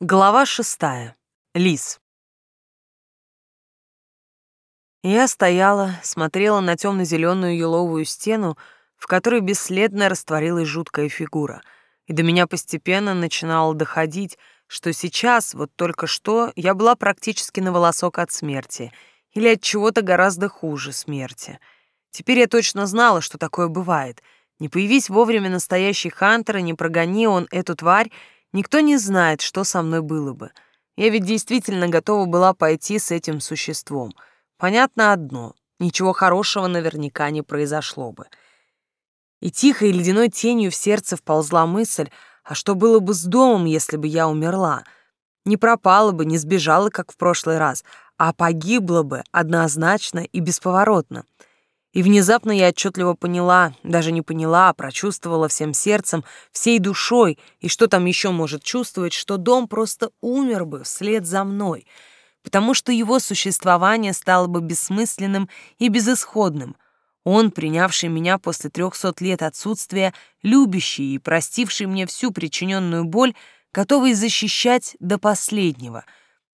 Глава шестая. Лис. Я стояла, смотрела на темно-зеленую еловую стену, в которой бесследно растворилась жуткая фигура, и до меня постепенно начинало доходить, что сейчас, вот только что, я была практически на волосок от смерти или от чего-то гораздо хуже смерти. Теперь я точно знала, что такое бывает. Не появись вовремя настоящий Хантер, и не прогони он эту тварь, Никто не знает, что со мной было бы. Я ведь действительно готова была пойти с этим существом. Понятно одно — ничего хорошего наверняка не произошло бы. И тихой ледяной тенью в сердце вползла мысль, а что было бы с домом, если бы я умерла? Не пропала бы, не сбежала, как в прошлый раз, а погибла бы однозначно и бесповоротно — и внезапно я отчетливо поняла, даже не поняла, а прочувствовала всем сердцем, всей душой, и что там еще может чувствовать, что дом просто умер бы вслед за мной, потому что его существование стало бы бессмысленным и безысходным. Он, принявший меня после трехсот лет отсутствия, любящий и простивший мне всю причиненную боль, готовый защищать до последнего.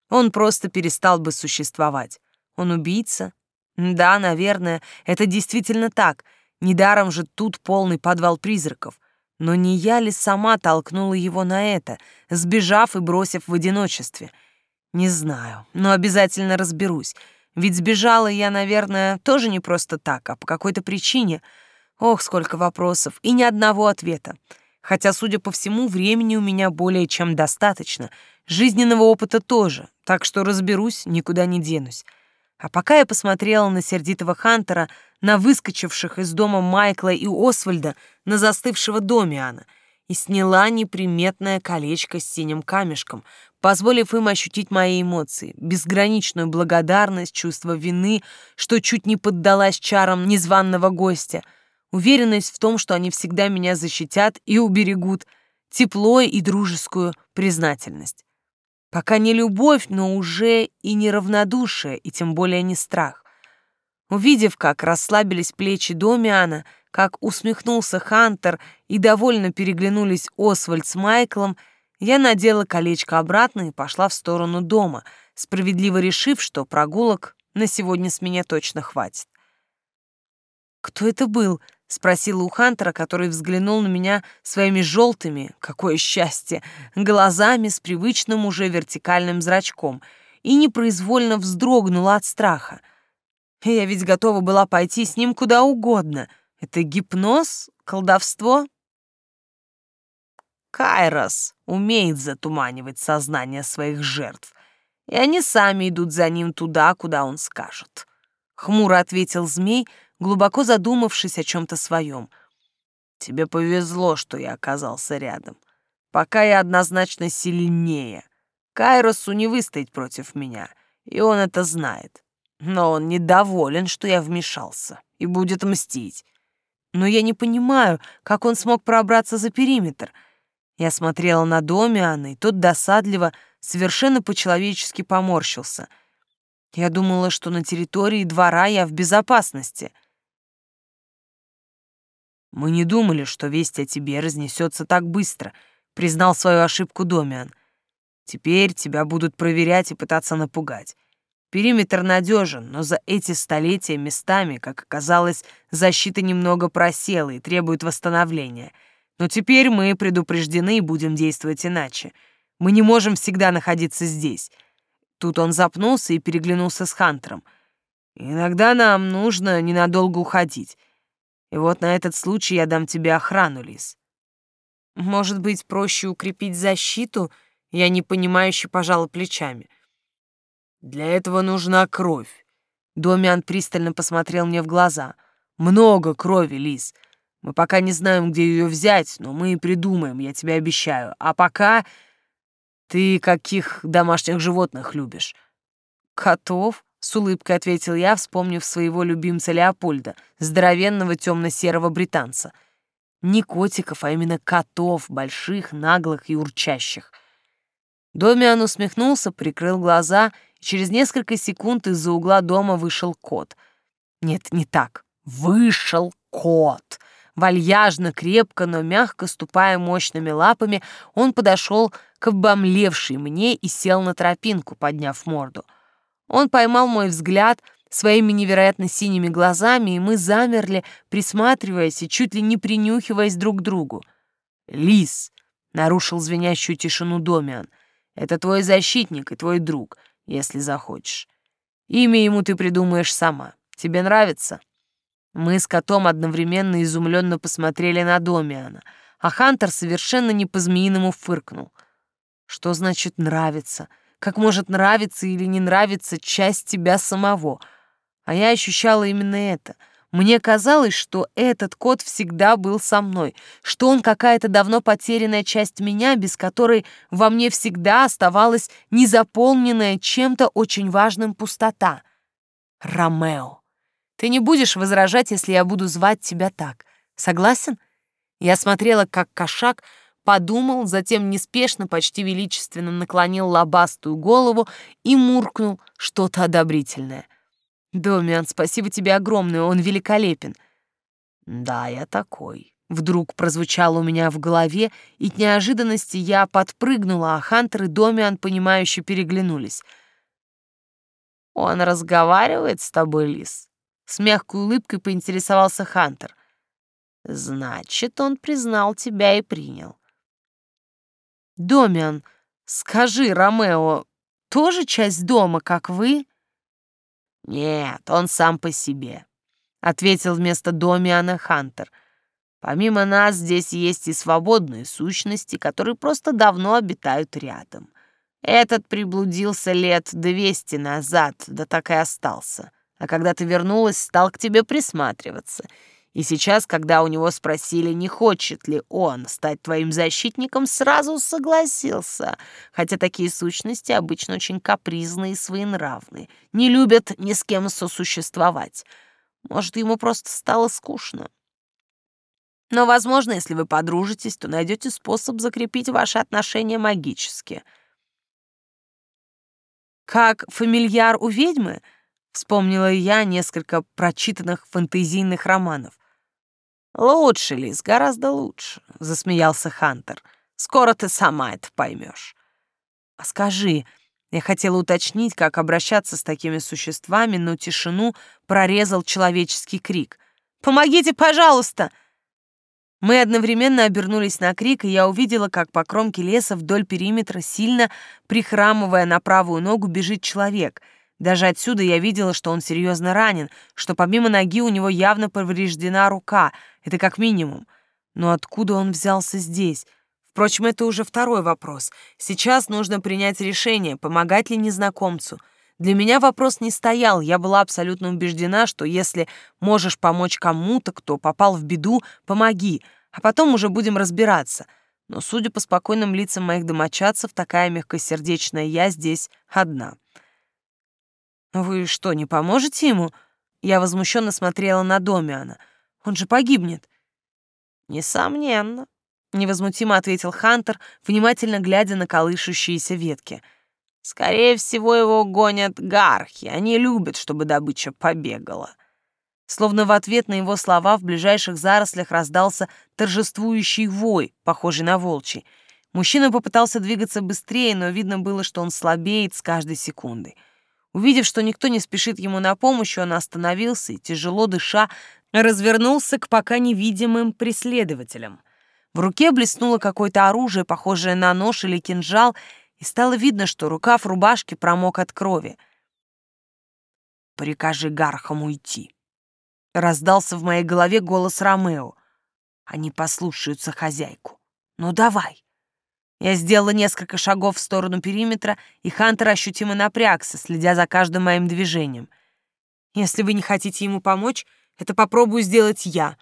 Он просто перестал бы существовать. Он убийца, да, наверное, это действительно так. Недаром же тут полный подвал призраков. Но не я ли сама толкнула его на это, сбежав и бросив в одиночестве? Не знаю, но обязательно разберусь. Ведь сбежала я, наверное, тоже не просто так, а по какой-то причине. Ох, сколько вопросов и ни одного ответа. Хотя, судя по всему, времени у меня более чем достаточно. Жизненного опыта тоже, так что разберусь, никуда не денусь. А пока я посмотрела на сердитого Хантера, на выскочивших из дома Майкла и Освальда, на застывшего Домиана, и сняла неприметное колечко с синим камешком, позволив им ощутить мои эмоции, безграничную благодарность, чувство вины, что чуть не поддалась чарам незваного гостя, уверенность в том, что они всегда меня защитят и уберегут, тепло и дружескую признательность. Пока не любовь, но уже и не равнодушие, и тем более не страх. Увидев, как расслабились плечи Домиана, как усмехнулся Хантер и довольно переглянулись Освальд с Майклом, я надела колечко обратно и пошла в сторону дома, справедливо решив, что прогулок на сегодня с меня точно хватит. «Кто это был?» Спросила у Хантера, который взглянул на меня своими желтыми, какое счастье, глазами с привычным уже вертикальным зрачком и непроизвольно вздрогнула от страха. Я ведь готова была пойти с ним куда угодно. Это гипноз? Колдовство? Кайрос умеет затуманивать сознание своих жертв, и они сами идут за ним туда, куда он скажет. Хмуро ответил змей, глубоко задумавшись о чем-то своем. «Тебе повезло, что я оказался рядом. Пока я однозначно сильнее. Кайросу не выстоять против меня, и он это знает. Но он недоволен, что я вмешался, и будет мстить. Но я не понимаю, как он смог пробраться за периметр. Я смотрела на Домиана, и тот досадливо, совершенно по-человечески поморщился. Я думала, что на территории двора я в безопасности. «Мы не думали, что весть о тебе разнесется так быстро», — признал свою ошибку Домиан. «Теперь тебя будут проверять и пытаться напугать. Периметр надежен, но за эти столетия местами, как оказалось, защита немного просела и требует восстановления. Но теперь мы предупреждены и будем действовать иначе. Мы не можем всегда находиться здесь». Тут он запнулся и переглянулся с Хантером. «Иногда нам нужно ненадолго уходить». И вот на этот случай я дам тебе охрану, Лис. Может быть, проще укрепить защиту? Я непонимающе пожала плечами. Для этого нужна кровь. Домиан пристально посмотрел мне в глаза. Много крови, Лис. Мы пока не знаем, где ее взять, но мы и придумаем, я тебе обещаю. А пока ты каких домашних животных любишь? Котов? С улыбкой ответил я, вспомнив своего любимца Леопольда, здоровенного темно-серого британца. Не котиков, а именно котов, больших, наглых и урчащих. Домиан усмехнулся, прикрыл глаза, и через несколько секунд из-за угла дома вышел кот. Нет, не так. Вышел кот. Вальяжно, крепко, но мягко ступая мощными лапами, он подошел к обомлевшей мне и сел на тропинку, подняв морду. Он поймал мой взгляд своими невероятно синими глазами, и мы замерли, присматриваясь и чуть ли не принюхиваясь друг к другу. «Лис!» — нарушил звенящую тишину Домиан. «Это твой защитник и твой друг, если захочешь. Имя ему ты придумаешь сама. Тебе нравится?» Мы с котом одновременно изумленно посмотрели на Домиана, а Хантер совершенно не по-змеиному фыркнул. Что значит «нравится»? Как может нравиться или не нравиться часть тебя самого? А я ощущала именно это. Мне казалось, что этот кот всегда был со мной, что он какая-то давно потерянная часть меня, без которой во мне всегда оставалась незаполненная чем-то очень важным пустота. Ромео. Ты не будешь возражать, если я буду звать тебя так. Согласен? Я смотрела, как кошак подумал, затем неспешно, почти величественно наклонил лобастую голову и муркнул что-то одобрительное. «Домиан, спасибо тебе огромное, он великолепен». «Да, я такой». Вдруг прозвучало у меня в голове, и к неожиданности я подпрыгнула, а Хантер и Домиан, понимающе переглянулись. «Он разговаривает с тобой, Лис?» С мягкой улыбкой поинтересовался Хантер. «Значит, он признал тебя и принял». «Домиан, скажи, Ромео, тоже часть дома, как вы?» «Нет, он сам по себе», — ответил вместо Домиана Хантер. «Помимо нас здесь есть и свободные сущности, которые просто давно обитают рядом. Этот приблудился лет двести назад, да так и остался а когда ты вернулась, стал к тебе присматриваться. И сейчас, когда у него спросили, не хочет ли он стать твоим защитником, сразу согласился, хотя такие сущности обычно очень капризные и своенравные, не любят ни с кем сосуществовать. Может, ему просто стало скучно. Но, возможно, если вы подружитесь, то найдете способ закрепить ваши отношения магически. Как фамильяр у ведьмы — Вспомнила я несколько прочитанных фэнтезийных романов. «Лучше, Лиз, гораздо лучше», — засмеялся Хантер. «Скоро ты сама это поймешь». «А скажи...» Я хотела уточнить, как обращаться с такими существами, но тишину прорезал человеческий крик. «Помогите, пожалуйста!» Мы одновременно обернулись на крик, и я увидела, как по кромке леса вдоль периметра, сильно прихрамывая на правую ногу, бежит человек — даже отсюда я видела, что он серьезно ранен, что помимо ноги у него явно повреждена рука. Это как минимум. Но откуда он взялся здесь? Впрочем, это уже второй вопрос. Сейчас нужно принять решение, помогать ли незнакомцу. Для меня вопрос не стоял. Я была абсолютно убеждена, что если можешь помочь кому-то, кто попал в беду, помоги, а потом уже будем разбираться. Но, судя по спокойным лицам моих домочадцев, такая мягкосердечная я здесь одна. «Вы что, не поможете ему?» Я возмущенно смотрела на Домиана. «Он же погибнет». «Несомненно», — невозмутимо ответил Хантер, внимательно глядя на колышущиеся ветки. «Скорее всего, его гонят гархи. Они любят, чтобы добыча побегала». Словно в ответ на его слова в ближайших зарослях раздался торжествующий вой, похожий на волчий. Мужчина попытался двигаться быстрее, но видно было, что он слабеет с каждой секундой. Увидев, что никто не спешит ему на помощь, он остановился и, тяжело дыша, развернулся к пока невидимым преследователям. В руке блеснуло какое-то оружие, похожее на нож или кинжал, и стало видно, что рукав рубашки промок от крови. «Прикажи Гархам уйти», — раздался в моей голове голос Ромео. «Они послушаются хозяйку. Ну давай». Я сделала несколько шагов в сторону периметра, и Хантер ощутимо напрягся, следя за каждым моим движением. «Если вы не хотите ему помочь, это попробую сделать я».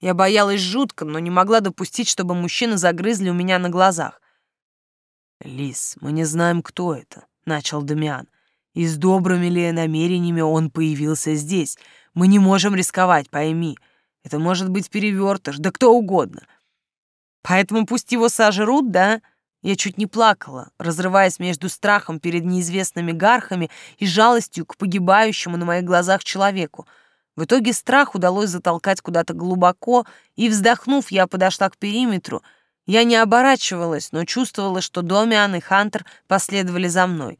Я боялась жутко, но не могла допустить, чтобы мужчины загрызли у меня на глазах. «Лис, мы не знаем, кто это», — начал Дамиан. «И с добрыми ли намерениями он появился здесь? Мы не можем рисковать, пойми. Это может быть перевертыш, да кто угодно. Поэтому пусть его сожрут, да? Я чуть не плакала, разрываясь между страхом перед неизвестными гархами и жалостью к погибающему на моих глазах человеку. В итоге страх удалось затолкать куда-то глубоко, и, вздохнув, я подошла к периметру. Я не оборачивалась, но чувствовала, что Домиан и Хантер последовали за мной.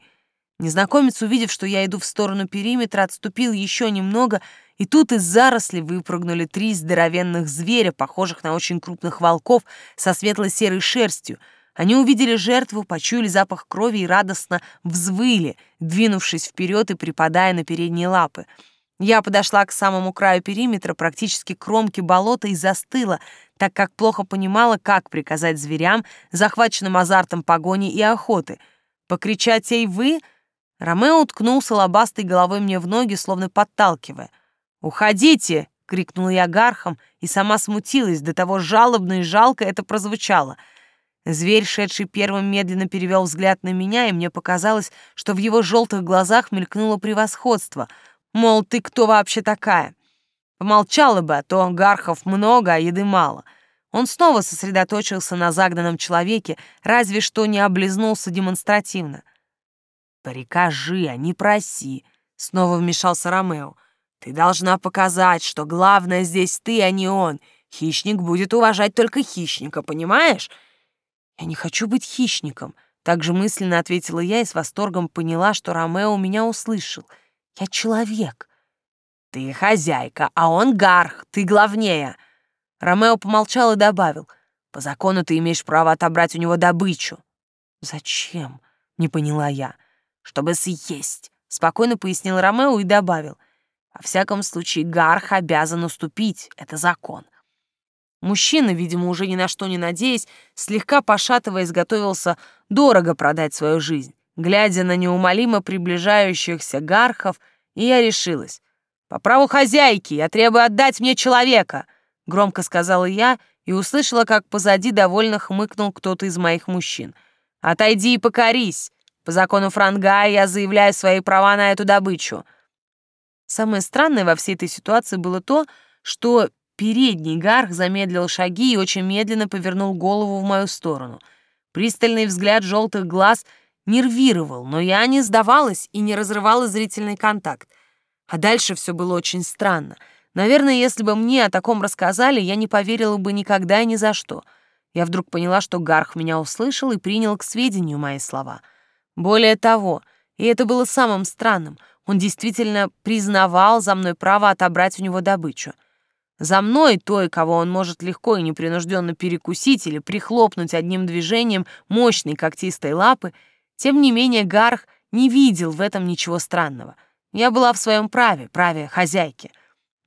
Незнакомец, увидев, что я иду в сторону периметра, отступил еще немного, и тут из зарослей выпрыгнули три здоровенных зверя, похожих на очень крупных волков со светло-серой шерстью — они увидели жертву, почуяли запах крови и радостно взвыли, двинувшись вперед и припадая на передние лапы. Я подошла к самому краю периметра, практически к кромке болота, и застыла, так как плохо понимала, как приказать зверям, захваченным азартом погони и охоты. «Покричать ей вы?» Ромео уткнулся лобастой головой мне в ноги, словно подталкивая. «Уходите!» — крикнула я гархом, и сама смутилась, до того жалобно и жалко это прозвучало — Зверь, шедший первым, медленно перевел взгляд на меня, и мне показалось, что в его желтых глазах мелькнуло превосходство. Мол, ты кто вообще такая? Помолчала бы, а то гархов много, а еды мало. Он снова сосредоточился на загнанном человеке, разве что не облизнулся демонстративно. «Прикажи, а не проси», — снова вмешался Ромео. «Ты должна показать, что главное здесь ты, а не он. Хищник будет уважать только хищника, понимаешь?» «Я не хочу быть хищником», — также мысленно ответила я и с восторгом поняла, что Ромео меня услышал. «Я человек». «Ты хозяйка, а он гарх, ты главнее». Ромео помолчал и добавил. «По закону ты имеешь право отобрать у него добычу». «Зачем?» — не поняла я. «Чтобы съесть», — спокойно пояснил Ромео и добавил. «Во всяком случае, гарх обязан уступить, это закон. Мужчина, видимо, уже ни на что не надеясь, слегка пошатываясь, готовился дорого продать свою жизнь. Глядя на неумолимо приближающихся гархов, и я решилась. «По праву хозяйки я требую отдать мне человека!» Громко сказала я и услышала, как позади довольно хмыкнул кто-то из моих мужчин. «Отойди и покорись! По закону Франгая я заявляю свои права на эту добычу!» Самое странное во всей этой ситуации было то, что Передний гарх замедлил шаги и очень медленно повернул голову в мою сторону. Пристальный взгляд желтых глаз нервировал, но я не сдавалась и не разрывала зрительный контакт. А дальше все было очень странно. Наверное, если бы мне о таком рассказали, я не поверила бы никогда и ни за что. Я вдруг поняла, что Гарх меня услышал и принял к сведению мои слова. Более того, и это было самым странным, он действительно признавал за мной право отобрать у него добычу — за мной той, кого он может легко и непринужденно перекусить или прихлопнуть одним движением мощной когтистой лапы, тем не менее Гарх не видел в этом ничего странного. Я была в своем праве, праве хозяйки.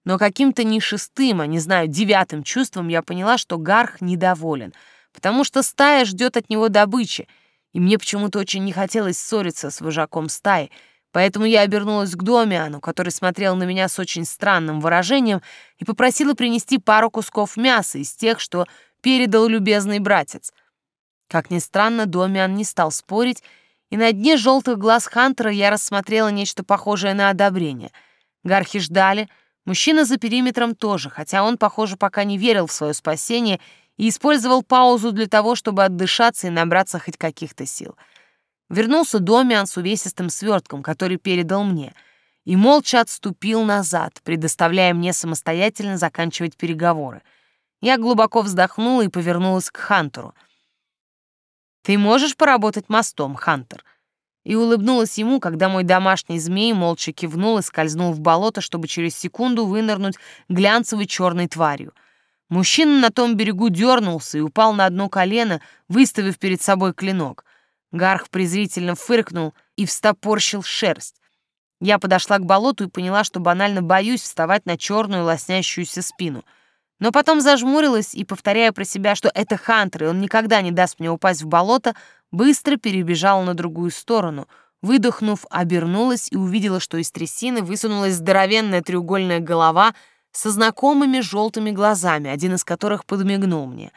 Но каким-то не шестым, а не знаю, девятым чувством я поняла, что Гарх недоволен, потому что стая ждет от него добычи, и мне почему-то очень не хотелось ссориться с вожаком стаи, Поэтому я обернулась к Домиану, который смотрел на меня с очень странным выражением, и попросила принести пару кусков мяса из тех, что передал любезный братец. Как ни странно, Домиан не стал спорить, и на дне желтых глаз Хантера я рассмотрела нечто похожее на одобрение. Гархи ждали, мужчина за периметром тоже, хотя он, похоже, пока не верил в свое спасение и использовал паузу для того, чтобы отдышаться и набраться хоть каких-то сил — Вернулся Домиан с увесистым свертком, который передал мне, и молча отступил назад, предоставляя мне самостоятельно заканчивать переговоры. Я глубоко вздохнула и повернулась к Хантеру. «Ты можешь поработать мостом, Хантер?» И улыбнулась ему, когда мой домашний змей молча кивнул и скользнул в болото, чтобы через секунду вынырнуть глянцевой черной тварью. Мужчина на том берегу дернулся и упал на одно колено, выставив перед собой клинок — Гарх презрительно фыркнул и встопорщил шерсть. Я подошла к болоту и поняла, что банально боюсь вставать на черную лоснящуюся спину. Но потом зажмурилась и, повторяя про себя, что это Хантер, и он никогда не даст мне упасть в болото, быстро перебежала на другую сторону. Выдохнув, обернулась и увидела, что из трясины высунулась здоровенная треугольная голова со знакомыми желтыми глазами, один из которых подмигнул мне.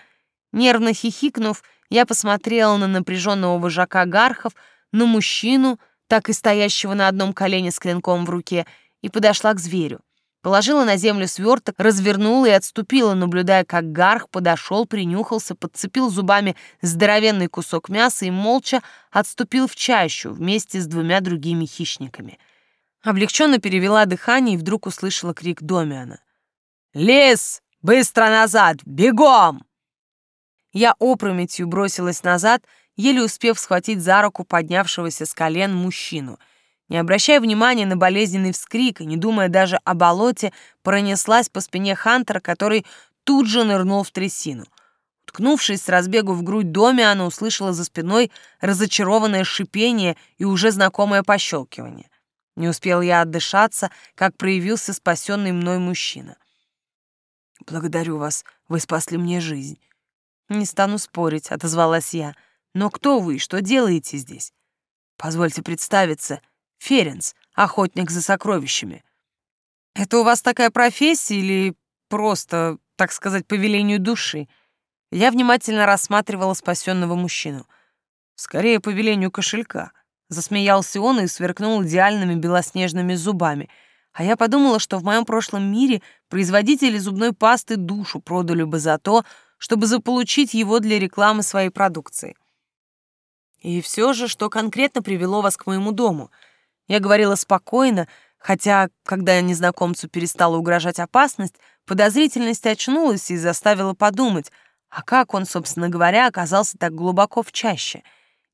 Нервно хихикнув, я посмотрела на напряженного вожака гархов, на мужчину, так и стоящего на одном колене с клинком в руке, и подошла к зверю. Положила на землю сверток, развернула и отступила, наблюдая, как гарх подошел, принюхался, подцепил зубами здоровенный кусок мяса и молча отступил в чащу вместе с двумя другими хищниками. Облегченно перевела дыхание и вдруг услышала крик Домиана. «Лес! Быстро назад! Бегом!» Я опрометью бросилась назад, еле успев схватить за руку поднявшегося с колен мужчину. Не обращая внимания на болезненный вскрик и не думая даже о болоте, пронеслась по спине Хантера, который тут же нырнул в трясину. Ткнувшись с разбегу в грудь доме, она услышала за спиной разочарованное шипение и уже знакомое пощелкивание. Не успел я отдышаться, как проявился спасенный мной мужчина. «Благодарю вас, вы спасли мне жизнь». «Не стану спорить», — отозвалась я. «Но кто вы и что делаете здесь?» «Позвольте представиться. Ференс, охотник за сокровищами». «Это у вас такая профессия или просто, так сказать, по велению души?» Я внимательно рассматривала спасенного мужчину. Скорее, по велению кошелька. Засмеялся он и сверкнул идеальными белоснежными зубами. А я подумала, что в моем прошлом мире производители зубной пасты душу продали бы за то, чтобы заполучить его для рекламы своей продукции. И все же, что конкретно привело вас к моему дому? Я говорила спокойно, хотя, когда незнакомцу перестала угрожать опасность, подозрительность очнулась и заставила подумать, а как он, собственно говоря, оказался так глубоко в чаще?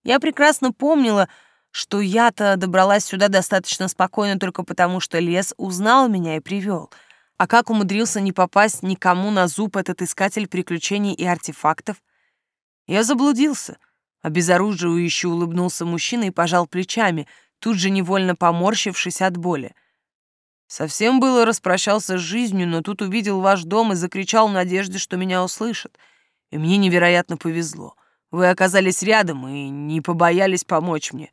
Я прекрасно помнила, что я-то добралась сюда достаточно спокойно только потому, что лес узнал меня и привел. А как умудрился не попасть никому на зуб этот искатель приключений и артефактов? Я заблудился. Обезоруживающе улыбнулся мужчина и пожал плечами, тут же невольно поморщившись от боли. Совсем было распрощался с жизнью, но тут увидел ваш дом и закричал в надежде, что меня услышат — и мне невероятно повезло. Вы оказались рядом и не побоялись помочь мне.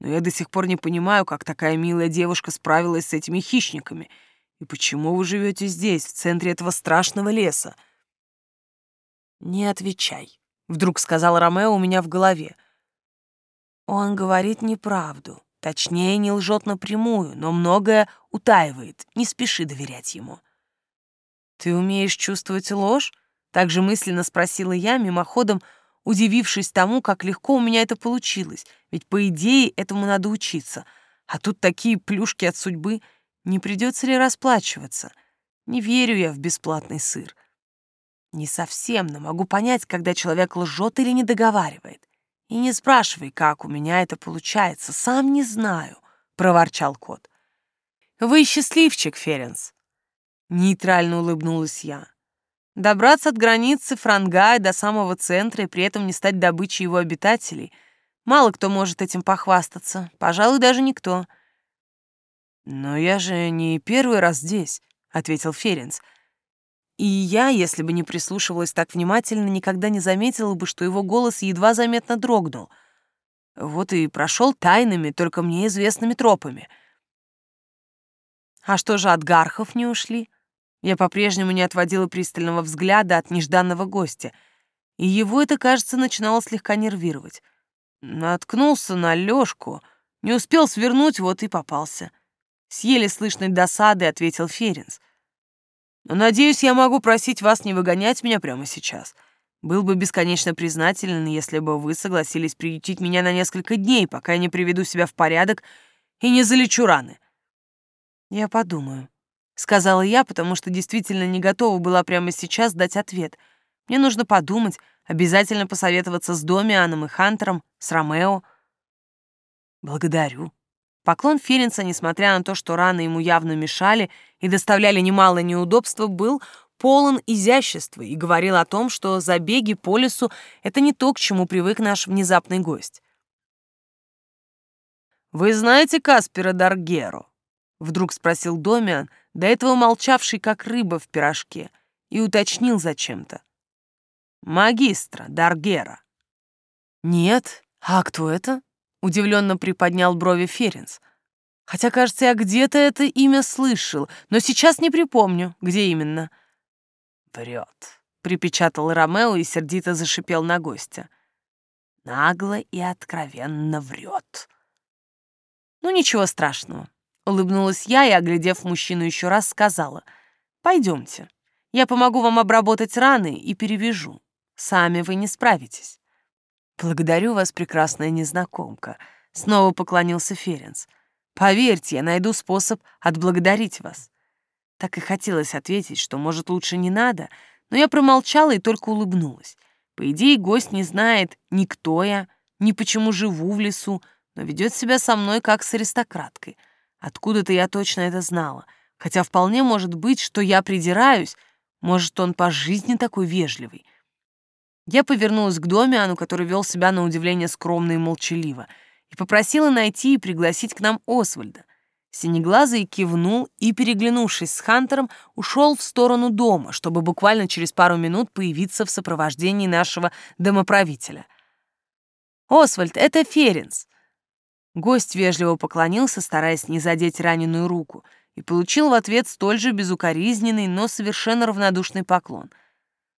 Но я до сих пор не понимаю, как такая милая девушка справилась с этими хищниками. И почему вы живете здесь, в центре этого страшного леса? Не отвечай, вдруг сказал Ромео у меня в голове. Он говорит неправду. Точнее, не лжет напрямую, но многое утаивает. Не спеши доверять ему. Ты умеешь чувствовать ложь? Также мысленно спросила я, мимоходом удивившись тому, как легко у меня это получилось, ведь, по идее, этому надо учиться. А тут такие плюшки от судьбы. Не придется ли расплачиваться? Не верю я в бесплатный сыр. Не совсем, но могу понять, когда человек лжет или не договаривает. И не спрашивай, как у меня это получается, сам не знаю, проворчал кот. Вы счастливчик, Ференс. Нейтрально улыбнулась я. Добраться от границы Франгая до самого центра и при этом не стать добычей его обитателей. Мало кто может этим похвастаться, пожалуй, даже никто. «Но я же не первый раз здесь», — ответил Ференц. И я, если бы не прислушивалась так внимательно, никогда не заметила бы, что его голос едва заметно дрогнул. Вот и прошел тайными, только мне известными тропами. А что же от гархов не ушли? Я по-прежнему не отводила пристального взгляда от нежданного гостя, и его это, кажется, начинало слегка нервировать. Наткнулся на Лёшку, не успел свернуть, вот и попался. С еле слышной досадой ответил Ференс. Но, надеюсь, я могу просить вас не выгонять меня прямо сейчас. Был бы бесконечно признателен, если бы вы согласились приютить меня на несколько дней, пока я не приведу себя в порядок и не залечу раны. Я подумаю, — сказала я, потому что действительно не готова была прямо сейчас дать ответ. Мне нужно подумать, обязательно посоветоваться с Домианом и Хантером, с Ромео. Благодарю. Поклон Ференца, несмотря на то, что раны ему явно мешали и доставляли немало неудобства, был полон изящества и говорил о том, что забеги по лесу — это не то, к чему привык наш внезапный гость. «Вы знаете Каспера Даргеро?» — вдруг спросил Домиан — до этого молчавший как рыба в пирожке, и уточнил зачем-то. «Магистра Даргера». «Нет, а кто это?» — удивленно приподнял брови Ференс. «Хотя, кажется, я где-то это имя слышал, но сейчас не припомню, где именно». «Врет», — припечатал Ромео и сердито зашипел на гостя. «Нагло и откровенно врет». «Ну, ничего страшного. Улыбнулась я и, оглядев мужчину еще раз, сказала. «Пойдемте. Я помогу вам обработать раны и перевяжу. Сами вы не справитесь». «Благодарю вас, прекрасная незнакомка», — снова поклонился Ференс. Поверьте, я найду способ отблагодарить вас. Так и хотелось ответить, что, может, лучше не надо, но я промолчала и только улыбнулась. По идее, гость не знает ни кто я, ни почему живу в лесу, но ведет себя со мной как с аристократкой. Откуда-то я точно это знала, хотя вполне может быть, что я придираюсь, может, он по жизни такой вежливый. Я повернулась к Домиану, который вел себя на удивление скромно и молчаливо, и попросила найти и пригласить к нам Освальда. Синеглазый кивнул и, переглянувшись с Хантером, ушел в сторону дома, чтобы буквально через пару минут появиться в сопровождении нашего домоправителя. «Освальд, это Ференс!» Гость вежливо поклонился, стараясь не задеть раненую руку, и получил в ответ столь же безукоризненный, но совершенно равнодушный поклон.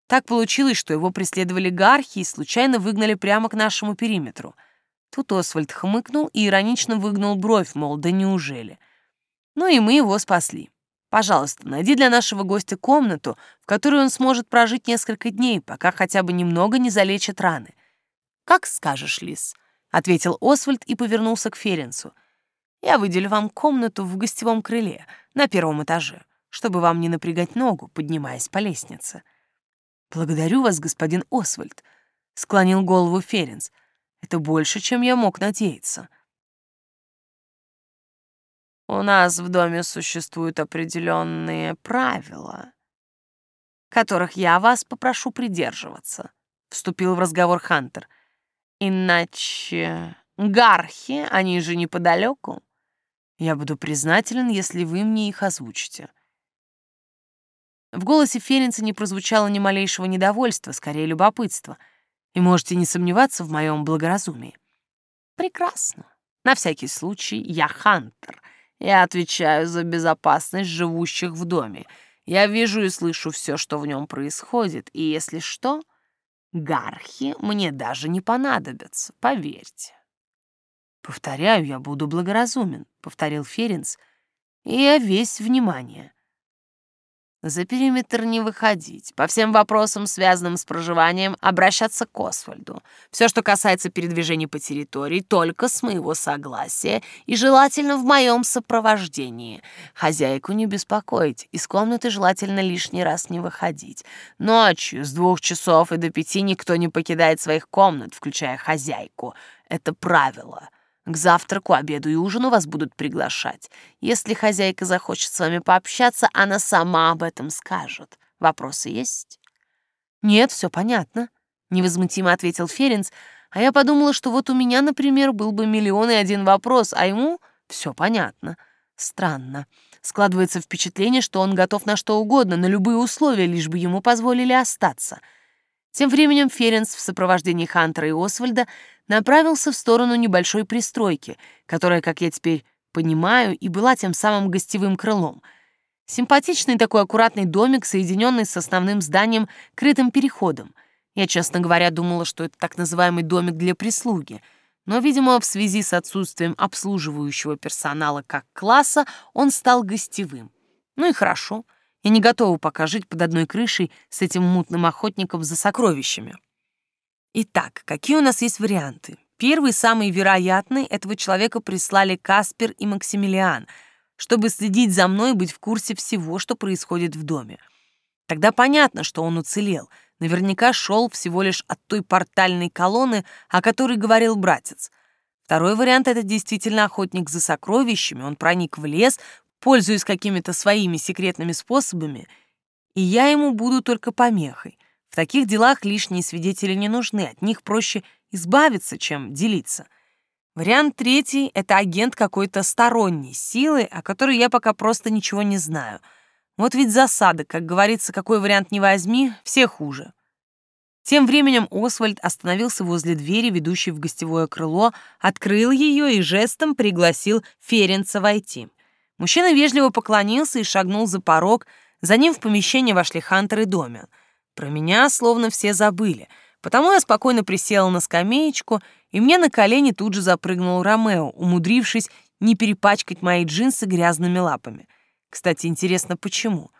Так получилось, что его преследовали гархи и случайно выгнали прямо к нашему периметру — Тут Освальд хмыкнул и иронично выгнул бровь, мол, да неужели? Ну и мы его спасли. Пожалуйста, найди для нашего гостя комнату, в которой он сможет прожить несколько дней, пока хотя бы немного не залечат раны. Как скажешь, Лис, ответил Освальд и повернулся к Ференсу. Я выделю вам комнату в гостевом крыле на первом этаже, чтобы вам не напрягать ногу, поднимаясь по лестнице. Благодарю вас, господин Освальд, склонил голову Ференс. Это больше, чем я мог надеяться. У нас в доме существуют определенные правила, которых я вас попрошу придерживаться, вступил в разговор Хантер. Иначе гархи, они же неподалеку. Я буду признателен, если вы мне их озвучите. В голосе Ференца не прозвучало ни малейшего недовольства, скорее любопытства — и можете не сомневаться в моем благоразумии. Прекрасно. На всякий случай я Хантер. Я отвечаю за безопасность живущих в доме. Я вижу и слышу все, что в нем происходит, и если что, гархи мне даже не понадобятся, поверьте. Повторяю, я буду благоразумен, повторил Ференц, и я весь внимание. За периметр не выходить. По всем вопросам, связанным с проживанием, обращаться к Освальду. Все, что касается передвижений по территории, только с моего согласия и желательно в моем сопровождении. Хозяйку не беспокоить, из комнаты желательно лишний раз не выходить. Ночью с двух часов и до пяти никто не покидает своих комнат, включая хозяйку. Это правило. К завтраку, обеду и ужину вас будут приглашать. Если хозяйка захочет с вами пообщаться, она сама об этом скажет. Вопросы есть? Нет, все понятно, невозмутимо ответил Ференц, а я подумала, что вот у меня, например, был бы миллион и один вопрос, а ему все понятно. Странно. Складывается впечатление, что он готов на что угодно, на любые условия, лишь бы ему позволили остаться. Тем временем Ференц в сопровождении Хантера и Освальда направился в сторону небольшой пристройки, которая, как я теперь понимаю, и была тем самым гостевым крылом. Симпатичный такой аккуратный домик, соединенный с основным зданием крытым переходом. Я, честно говоря, думала, что это так называемый домик для прислуги, но, видимо, в связи с отсутствием обслуживающего персонала как класса, он стал гостевым. Ну и хорошо. Я не готова пока жить под одной крышей с этим мутным охотником за сокровищами. Итак, какие у нас есть варианты? Первый, самый вероятный, этого человека прислали Каспер и Максимилиан, чтобы следить за мной и быть в курсе всего, что происходит в доме. Тогда понятно, что он уцелел. Наверняка шел всего лишь от той портальной колонны, о которой говорил братец. Второй вариант — это действительно охотник за сокровищами. Он проник в лес, пользуясь какими-то своими секретными способами, и я ему буду только помехой. В таких делах лишние свидетели не нужны, от них проще избавиться, чем делиться. Вариант третий — это агент какой-то сторонней силы, о которой я пока просто ничего не знаю. Вот ведь засада, как говорится, какой вариант не возьми, все хуже. Тем временем Освальд остановился возле двери, ведущей в гостевое крыло, открыл ее и жестом пригласил Ференца войти. Мужчина вежливо поклонился и шагнул за порог, за ним в помещение вошли Хантер и Домиан — про меня словно все забыли, потому я спокойно присела на скамеечку, и мне на колени тут же запрыгнул Ромео, умудрившись не перепачкать мои джинсы грязными лапами. Кстати, интересно, почему?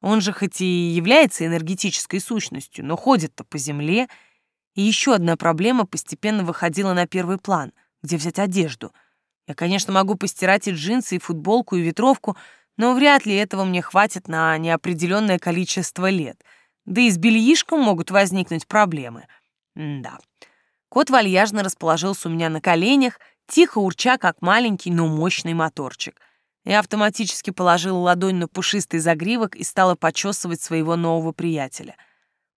Он же хоть и является энергетической сущностью, но ходит-то по земле. И еще одна проблема постепенно выходила на первый план. Где взять одежду? Я, конечно, могу постирать и джинсы, и футболку, и ветровку, но вряд ли этого мне хватит на неопределенное количество лет. Да и с бельишком могут возникнуть проблемы. М да. Кот вальяжно расположился у меня на коленях, тихо урча, как маленький, но мощный моторчик. Я автоматически положила ладонь на пушистый загривок и стала почесывать своего нового приятеля.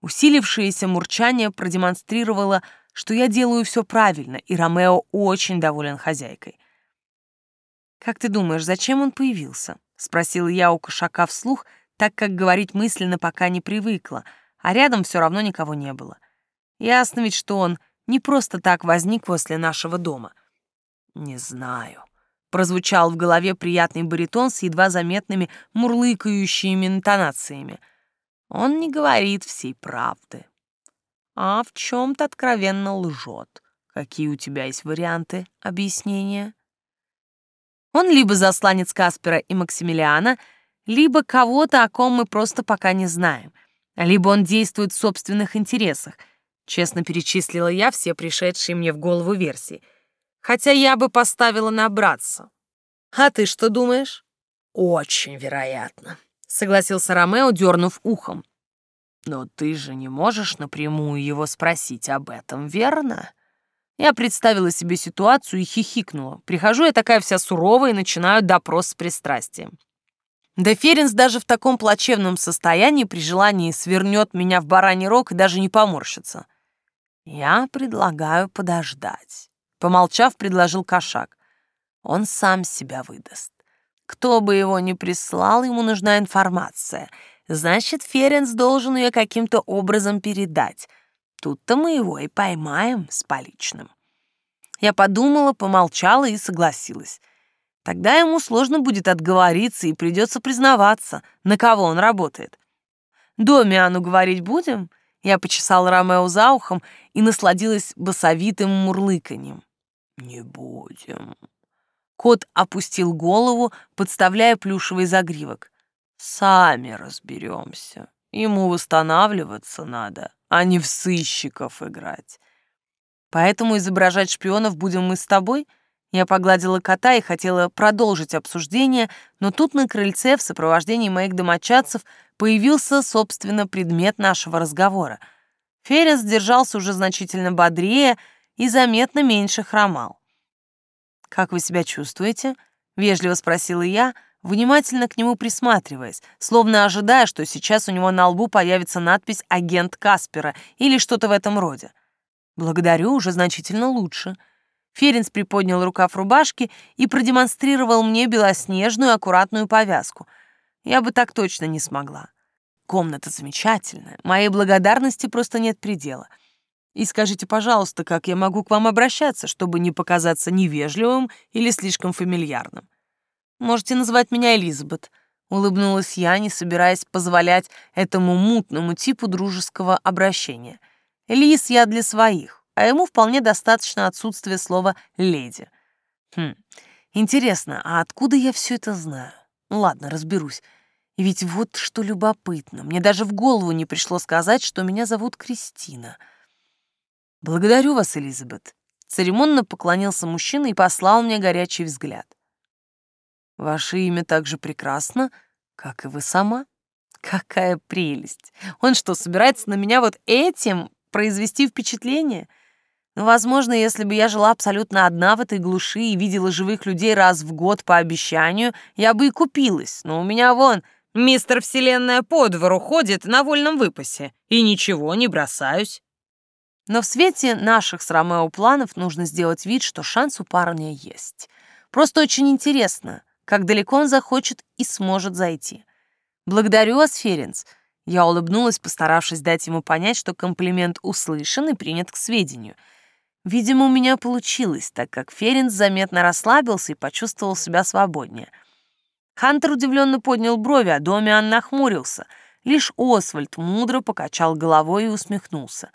Усилившееся мурчание продемонстрировало, что я делаю все правильно, и Ромео очень доволен хозяйкой. «Как ты думаешь, зачем он появился?» — спросила я у кошака вслух, так как говорить мысленно пока не привыкла, а рядом все равно никого не было. Ясно ведь, что он не просто так возник возле нашего дома. Не знаю. Прозвучал в голове приятный баритон с едва заметными мурлыкающими интонациями. Он не говорит всей правды. А в чем-то откровенно лжет. Какие у тебя есть варианты объяснения? Он либо засланец Каспера и Максимилиана, либо кого-то, о ком мы просто пока не знаем, либо он действует в собственных интересах — Честно перечислила я все пришедшие мне в голову версии. Хотя я бы поставила на братца. А ты что думаешь? Очень вероятно, согласился Ромео, дернув ухом. Но ты же не можешь напрямую его спросить об этом, верно? Я представила себе ситуацию и хихикнула. Прихожу я такая вся суровая и начинаю допрос с пристрастием. Да Ференс даже в таком плачевном состоянии при желании свернет меня в бараний рог и даже не поморщится. «Я предлагаю подождать», — помолчав, предложил кошак. «Он сам себя выдаст. Кто бы его ни прислал, ему нужна информация. Значит, Ференс должен ее каким-то образом передать. Тут-то мы его и поймаем с поличным». Я подумала, помолчала и согласилась. Тогда ему сложно будет отговориться и придется признаваться, на кого он работает. «Домиану говорить будем?» Я почесал Ромео за ухом и насладилась басовитым мурлыканьем. «Не будем». Кот опустил голову, подставляя плюшевый загривок. «Сами разберемся. Ему восстанавливаться надо, а не в сыщиков играть. Поэтому изображать шпионов будем мы с тобой?» Я погладила кота и хотела продолжить обсуждение, но тут на крыльце в сопровождении моих домочадцев появился, собственно, предмет нашего разговора. Ференс держался уже значительно бодрее и заметно меньше хромал. «Как вы себя чувствуете?» — вежливо спросила я, внимательно к нему присматриваясь, словно ожидая, что сейчас у него на лбу появится надпись «Агент Каспера» или что-то в этом роде. «Благодарю, уже значительно лучше». Ференс приподнял рукав рубашки и продемонстрировал мне белоснежную аккуратную повязку. Я бы так точно не смогла. Комната замечательная, моей благодарности просто нет предела. И скажите, пожалуйста, как я могу к вам обращаться, чтобы не показаться невежливым или слишком фамильярным? Можете назвать меня Элизабет, улыбнулась я, не собираясь позволять этому мутному типу дружеского обращения. Лис я для своих а ему вполне достаточно отсутствия слова «леди». Хм, интересно, а откуда я все это знаю? Ну ладно, разберусь. Ведь вот что любопытно, мне даже в голову не пришло сказать, что меня зовут Кристина. Благодарю вас, Элизабет. Церемонно поклонился мужчина и послал мне горячий взгляд. Ваше имя так же прекрасно, как и вы сама. Какая прелесть! Он что, собирается на меня вот этим произвести впечатление? — ну, возможно, если бы я жила абсолютно одна в этой глуши и видела живых людей раз в год по обещанию, я бы и купилась. Но у меня вон мистер Вселенная по двору ходит на вольном выпасе. И ничего, не бросаюсь. Но в свете наших с Ромео планов нужно сделать вид, что шанс у парня есть. Просто очень интересно, как далеко он захочет и сможет зайти. Благодарю вас, Ференц. Я улыбнулась, постаравшись дать ему понять, что комплимент услышан и принят к сведению — Видимо, у меня получилось, так как Ференц заметно расслабился и почувствовал себя свободнее. Хантер удивленно поднял брови, а Домиан нахмурился. Лишь Освальд мудро покачал головой и усмехнулся.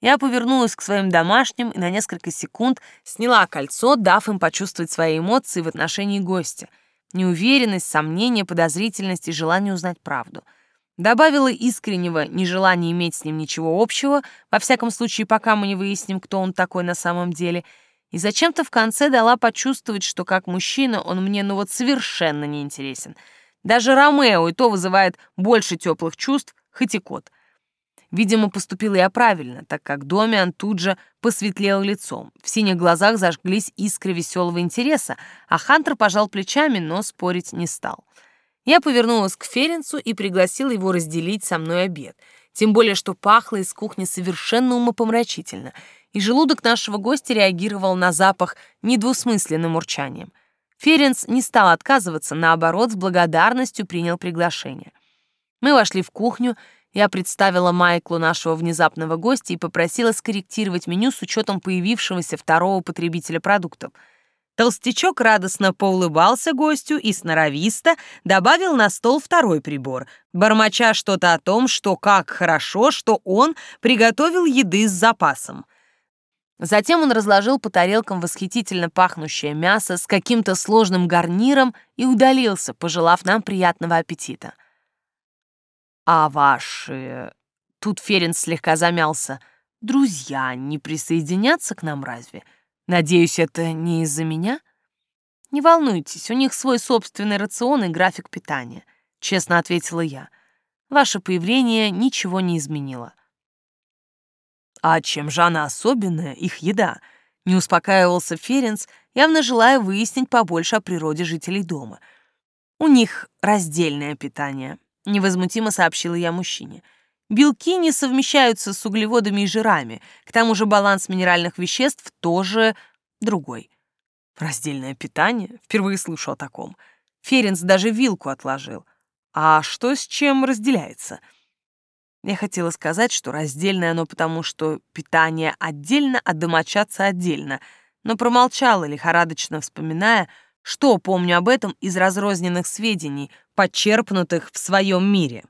Я повернулась к своим домашним и на несколько секунд сняла кольцо, дав им почувствовать свои эмоции в отношении гостя. Неуверенность, сомнение, подозрительность и желание узнать правду — Добавила искреннего нежелания иметь с ним ничего общего, во всяком случае, пока мы не выясним, кто он такой на самом деле, и зачем-то в конце дала почувствовать, что как мужчина он мне ну вот совершенно не интересен. Даже Ромео и то вызывает больше теплых чувств, хоть и кот. Видимо, поступила я правильно, так как Домиан тут же посветлел лицом. В синих глазах зажглись искры веселого интереса, а Хантер пожал плечами, но спорить не стал. Я повернулась к Ференцу и пригласила его разделить со мной обед. Тем более, что пахло из кухни совершенно умопомрачительно, и желудок нашего гостя реагировал на запах недвусмысленным урчанием. Ференц не стал отказываться, наоборот, с благодарностью принял приглашение. Мы вошли в кухню, я представила Майклу нашего внезапного гостя и попросила скорректировать меню с учетом появившегося второго потребителя продуктов. Толстячок радостно поулыбался гостю и сноровисто добавил на стол второй прибор, бормоча что-то о том, что как хорошо, что он приготовил еды с запасом. Затем он разложил по тарелкам восхитительно пахнущее мясо с каким-то сложным гарниром и удалился, пожелав нам приятного аппетита. «А ваши...» Тут Ференц слегка замялся. «Друзья не присоединятся к нам разве? Надеюсь, это не из-за меня?» «Не волнуйтесь, у них свой собственный рацион и график питания», — честно ответила я. «Ваше появление ничего не изменило». «А чем же она особенная, их еда?» — не успокаивался Ференц, явно желая выяснить побольше о природе жителей дома. «У них раздельное питание», Невозмутимо сообщила я мужчине. Белки не совмещаются с углеводами и жирами. К тому же баланс минеральных веществ тоже другой. Раздельное питание? Впервые слышу о таком. Ференц даже вилку отложил. А что с чем разделяется? Я хотела сказать, что раздельное оно потому, что питание отдельно, а домочадцы отдельно, но промолчала, лихорадочно вспоминая, что помню об этом из разрозненных сведений, подчерпнутых в своем мире?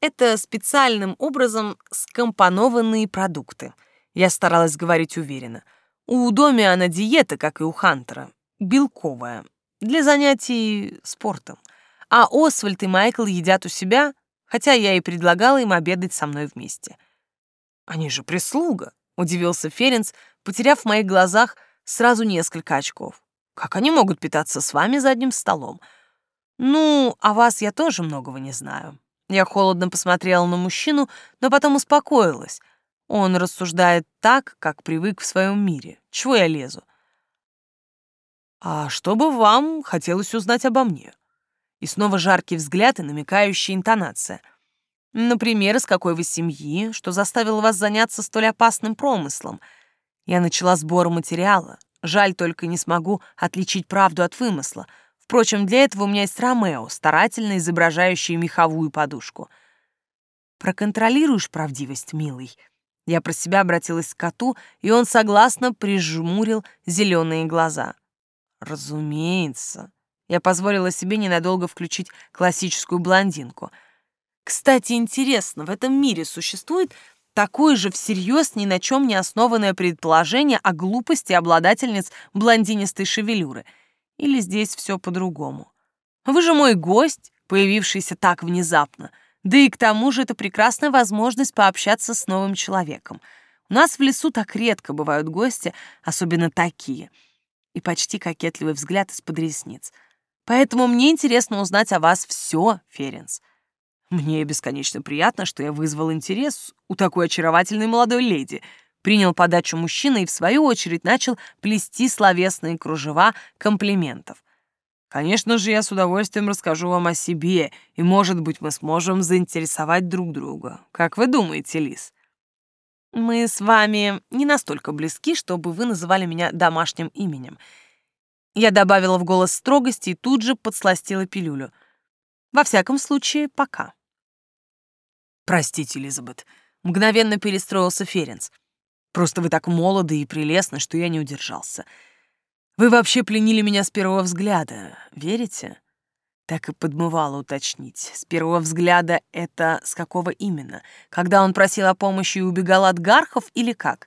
Это специальным образом скомпонованные продукты. Я старалась говорить уверенно. У Домиана диета, как и у Хантера, белковая, для занятий спортом. А Освальд и Майкл едят у себя, хотя я и предлагала им обедать со мной вместе. «Они же прислуга», — удивился Ференц, потеряв в моих глазах сразу несколько очков. Как они могут питаться с вами за одним столом? Ну, о вас я тоже многого не знаю. Я холодно посмотрела на мужчину, но потом успокоилась. Он рассуждает так, как привык в своем мире. Чего я лезу? А что бы вам хотелось узнать обо мне? И снова жаркий взгляд и намекающая интонация. Например, из какой вы семьи, что заставило вас заняться столь опасным промыслом? Я начала сбор материала, Жаль, только не смогу отличить правду от вымысла. Впрочем, для этого у меня есть Ромео, старательно изображающий меховую подушку. Проконтролируешь правдивость, милый. Я про себя обратилась к коту, и он согласно прижмурил зеленые глаза. Разумеется. Я позволила себе ненадолго включить классическую блондинку. Кстати, интересно, в этом мире существует такое же всерьез ни на чем не основанное предположение о глупости обладательниц блондинистой шевелюры. Или здесь все по-другому. Вы же мой гость, появившийся так внезапно. Да и к тому же это прекрасная возможность пообщаться с новым человеком. У нас в лесу так редко бывают гости, особенно такие. И почти кокетливый взгляд из-под ресниц. Поэтому мне интересно узнать о вас все, Ференс. Мне бесконечно приятно, что я вызвал интерес у такой очаровательной молодой леди. Принял подачу мужчина и, в свою очередь, начал плести словесные кружева комплиментов. Конечно же, я с удовольствием расскажу вам о себе, и, может быть, мы сможем заинтересовать друг друга. Как вы думаете, Лис? Мы с вами не настолько близки, чтобы вы называли меня домашним именем. Я добавила в голос строгости и тут же подсластила пилюлю. Во всяком случае, пока. «Простите, Элизабет», — мгновенно перестроился Ференц. «Просто вы так молоды и прелестны, что я не удержался. Вы вообще пленили меня с первого взгляда, верите?» Так и подмывало уточнить. С первого взгляда это с какого именно? Когда он просил о помощи и убегал от гархов или как?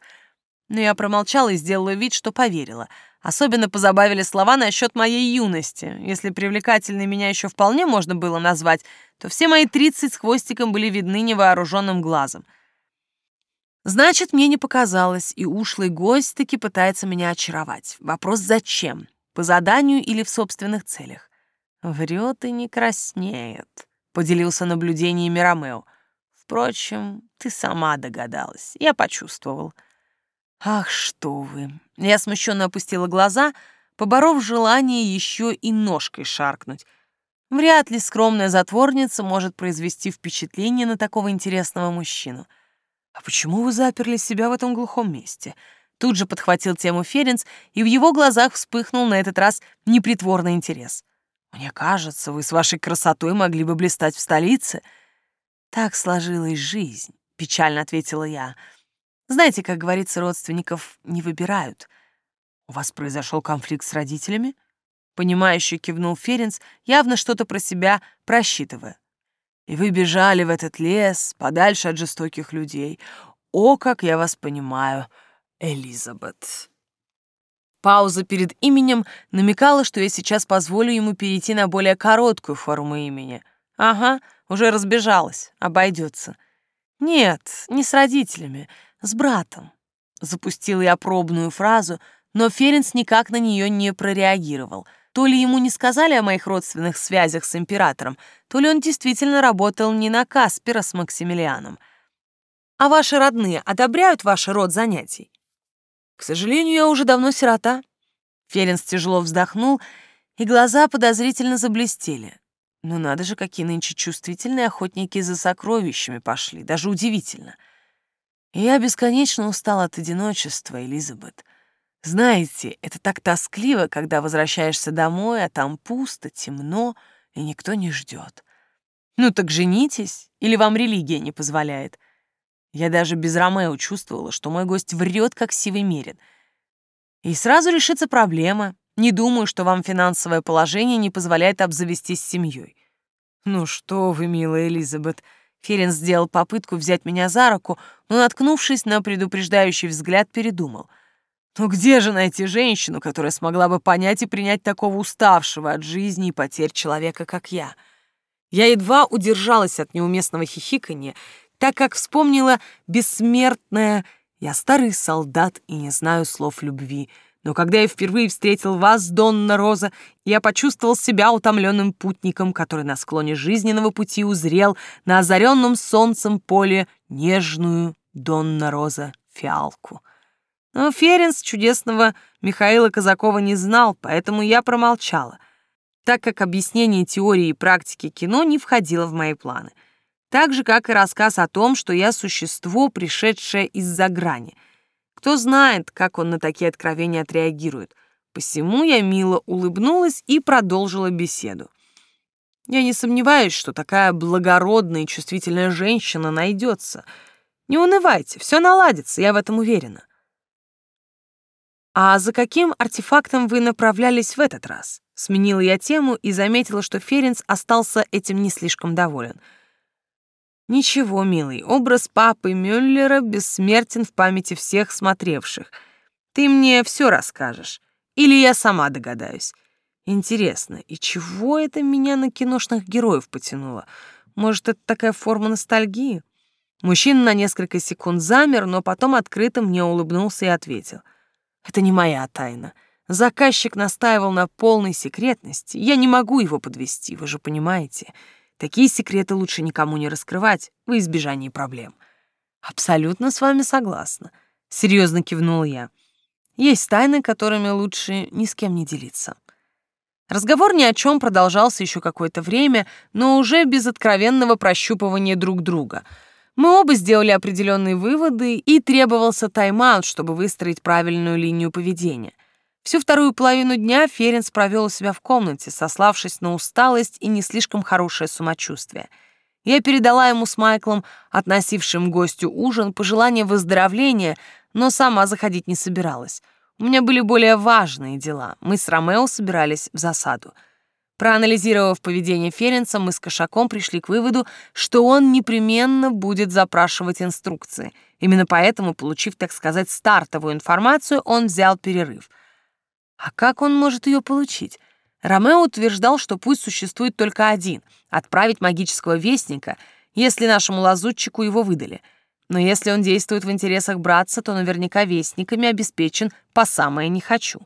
Но я промолчала и сделала вид, что поверила — Особенно позабавили слова насчет моей юности. Если привлекательной меня еще вполне можно было назвать, то все мои тридцать с хвостиком были видны невооруженным глазом. Значит, мне не показалось, и ушлый гость таки пытается меня очаровать. Вопрос зачем? По заданию или в собственных целях? Врет и не краснеет, поделился наблюдениями Ромео. Впрочем, ты сама догадалась, я почувствовал. Ах, что вы. Я смущенно опустила глаза, поборов желание еще и ножкой шаркнуть. Вряд ли скромная затворница может произвести впечатление на такого интересного мужчину — «А почему вы заперли себя в этом глухом месте?» Тут же подхватил тему Ференц, и в его глазах вспыхнул на этот раз непритворный интерес. «Мне кажется, вы с вашей красотой могли бы блистать в столице». «Так сложилась жизнь», — печально ответила я. «Знаете, как говорится, родственников не выбирают». «У вас произошел конфликт с родителями?» Понимающе кивнул Ференц, явно что-то про себя просчитывая. И вы бежали в этот лес, подальше от жестоких людей. О, как я вас понимаю, Элизабет. Пауза перед именем намекала, что я сейчас позволю ему перейти на более короткую форму имени. Ага, уже разбежалась, обойдется. Нет, не с родителями, с братом. Запустила я пробную фразу, но Ференц никак на нее не прореагировал — то ли ему не сказали о моих родственных связях с императором, то ли он действительно работал не на Каспера с Максимилианом. А ваши родные одобряют ваш род занятий? К сожалению, я уже давно сирота. Ференс тяжело вздохнул, и глаза подозрительно заблестели. Ну надо же, какие нынче чувствительные охотники за сокровищами пошли, даже удивительно. Я бесконечно устал от одиночества, Элизабет. Знаете, это так тоскливо, когда возвращаешься домой, а там пусто, темно, и никто не ждет. Ну так женитесь, или вам религия не позволяет? Я даже без Ромео чувствовала, что мой гость врет, как сивый мерин. И сразу решится проблема. Не думаю, что вам финансовое положение не позволяет обзавестись семьей. Ну что вы, милая Элизабет, Ферин сделал попытку взять меня за руку, но, наткнувшись на предупреждающий взгляд, передумал — но где же найти женщину, которая смогла бы понять и принять такого уставшего от жизни и потерь человека, как я? Я едва удержалась от неуместного хихиканья, так как вспомнила бессмертное «Я старый солдат и не знаю слов любви», но когда я впервые встретил вас, Донна Роза, я почувствовал себя утомленным путником, который на склоне жизненного пути узрел на озаренном солнцем поле нежную Донна Роза фиалку. Но Ференс чудесного Михаила Казакова не знал, поэтому я промолчала, так как объяснение теории и практики кино не входило в мои планы. Так же, как и рассказ о том, что я существо, пришедшее из-за грани. Кто знает, как он на такие откровения отреагирует. Посему я мило улыбнулась и продолжила беседу. Я не сомневаюсь, что такая благородная и чувствительная женщина найдется. Не унывайте, все наладится, я в этом уверена. «А за каким артефактом вы направлялись в этот раз?» Сменила я тему и заметила, что Ференц остался этим не слишком доволен. «Ничего, милый, образ папы Мюллера бессмертен в памяти всех смотревших. Ты мне все расскажешь. Или я сама догадаюсь. Интересно, и чего это меня на киношных героев потянуло? Может, это такая форма ностальгии?» Мужчина на несколько секунд замер, но потом открыто мне улыбнулся и ответил — это не моя тайна. Заказчик настаивал на полной секретности. Я не могу его подвести, вы же понимаете. Такие секреты лучше никому не раскрывать во избежание проблем. Абсолютно с вами согласна. Серьезно кивнул я. Есть тайны, которыми лучше ни с кем не делиться. Разговор ни о чем продолжался еще какое-то время, но уже без откровенного прощупывания друг друга — мы оба сделали определенные выводы, и требовался тайм-аут, чтобы выстроить правильную линию поведения. Всю вторую половину дня Ференс провел у себя в комнате, сославшись на усталость и не слишком хорошее самочувствие. Я передала ему с Майклом, относившим гостю ужин, пожелание выздоровления, но сама заходить не собиралась. У меня были более важные дела. Мы с Ромео собирались в засаду — Проанализировав поведение Ференца, мы с Кошаком пришли к выводу, что он непременно будет запрашивать инструкции. Именно поэтому, получив, так сказать, стартовую информацию, он взял перерыв. А как он может ее получить? Ромео утверждал, что путь существует только один — отправить магического вестника, если нашему лазутчику его выдали. Но если он действует в интересах братца, то наверняка вестниками обеспечен по самое не хочу.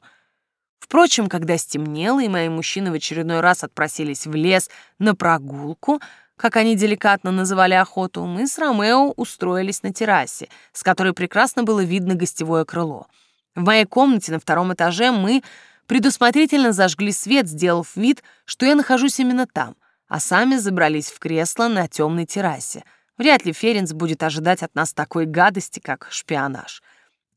Впрочем, когда стемнело, и мои мужчины в очередной раз отпросились в лес на прогулку, как они деликатно называли охоту, мы с Ромео устроились на террасе, с которой прекрасно было видно гостевое крыло. В моей комнате на втором этаже мы предусмотрительно зажгли свет, сделав вид, что я нахожусь именно там, а сами забрались в кресло на темной террасе — Вряд ли Ференц будет ожидать от нас такой гадости, как шпионаж.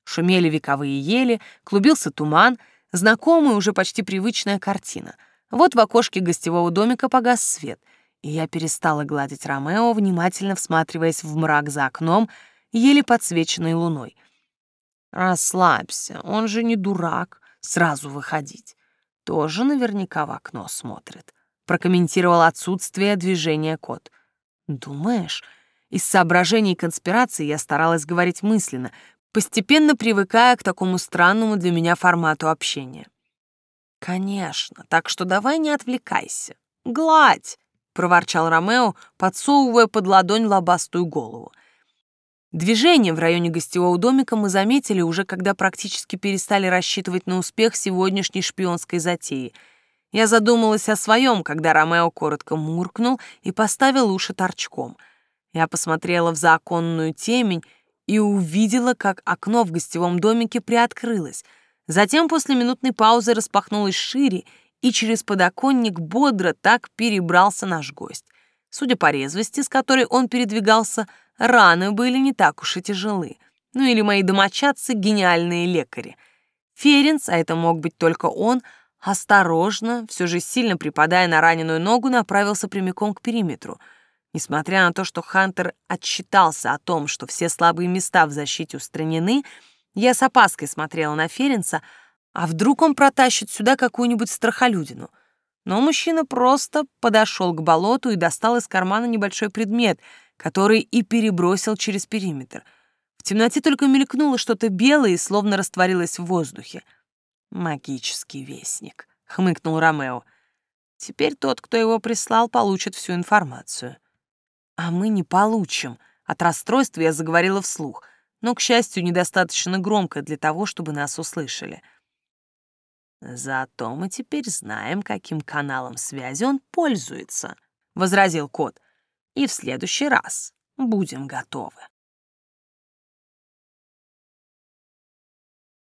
Шумели вековые ели, клубился туман, знакомая, уже почти привычная картина. Вот в окошке гостевого домика погас свет, и я перестала гладить Ромео, внимательно всматриваясь в мрак за окном, еле подсвеченной луной. «Расслабься, он же не дурак, сразу выходить. Тоже наверняка в окно смотрит», — прокомментировал отсутствие движения кот. «Думаешь?» Из соображений конспирации я старалась говорить мысленно, постепенно привыкая к такому странному для меня формату общения. «Конечно, так что давай не отвлекайся. Гладь!» — проворчал Ромео, подсовывая под ладонь лобастую голову. Движение в районе гостевого домика мы заметили уже, когда практически перестали рассчитывать на успех сегодняшней шпионской затеи. Я задумалась о своем, когда Ромео коротко муркнул и поставил уши торчком — я посмотрела в законную темень и увидела, как окно в гостевом домике приоткрылось. Затем после минутной паузы распахнулось шире, и через подоконник бодро так перебрался наш гость. Судя по резвости, с которой он передвигался, раны были не так уж и тяжелы. Ну или мои домочадцы — гениальные лекари. Ференц, а это мог быть только он, осторожно, все же сильно припадая на раненую ногу, направился прямиком к периметру — Несмотря на то, что Хантер отчитался о том, что все слабые места в защите устранены, я с опаской смотрела на Ференца, а вдруг он протащит сюда какую-нибудь страхолюдину. Но мужчина просто подошел к болоту и достал из кармана небольшой предмет, который и перебросил через периметр. В темноте только мелькнуло что-то белое и словно растворилось в воздухе. «Магический вестник», — хмыкнул Ромео. «Теперь тот, кто его прислал, получит всю информацию». А мы не получим. От расстройства я заговорила вслух, но, к счастью, недостаточно громко для того, чтобы нас услышали. «Зато мы теперь знаем, каким каналом связи он пользуется», — возразил кот. «И в следующий раз будем готовы».